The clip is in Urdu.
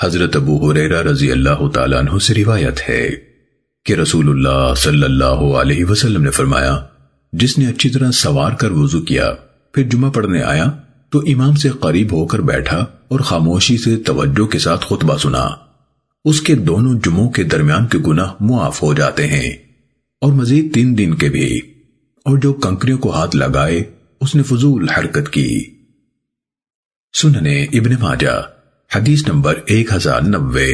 حضرت ابو حریرہ رضی اللہ تعالیٰ عنہ سے روایت ہے کہ رسول اللہ صلی اللہ علیہ وسلم نے فرمایا، جس نے اچھی طرح سوار کر وضو کیا، پھر جمعہ پڑھنے آیا، تو امام سے قریب ہو کر بیٹھا اور خاموشی سے توجہ کے ساتھ خطبہ سنا۔ اس کے دونوں جمعوں کے درمیان کے گناہ معاف ہو جاتے ہیں۔ اور مزید تین دن کے بھی۔ اور جو کنکریوں کو ہاتھ لگائے، اس نے فضول حرکت کی۔ سننے ابن ماجہ۔ حدیث نمبر ایک ہزار نوے